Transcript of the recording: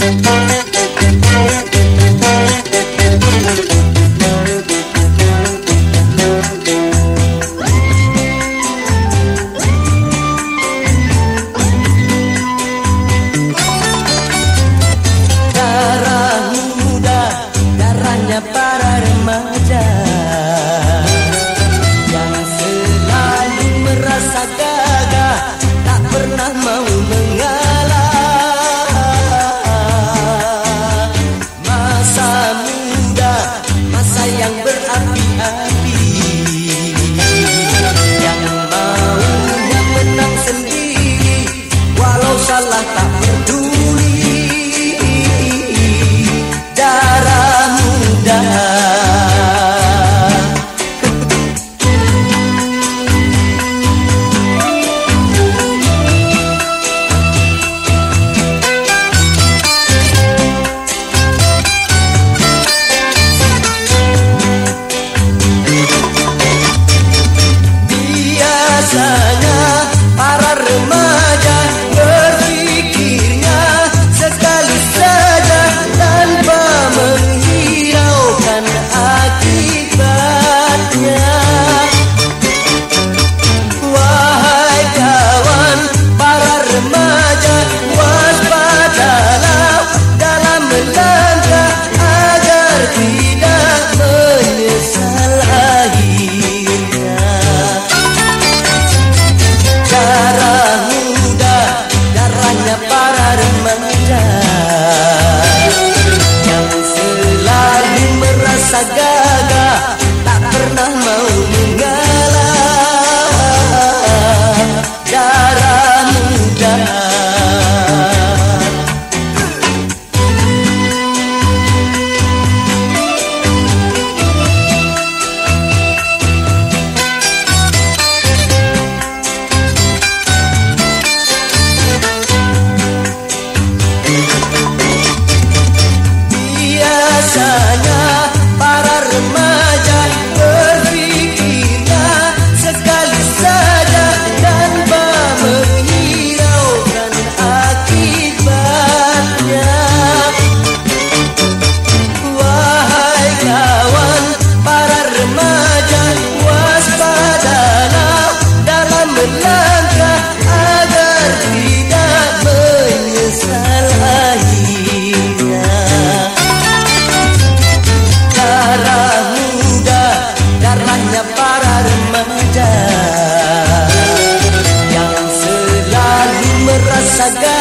Thank you. دستګاه Saga.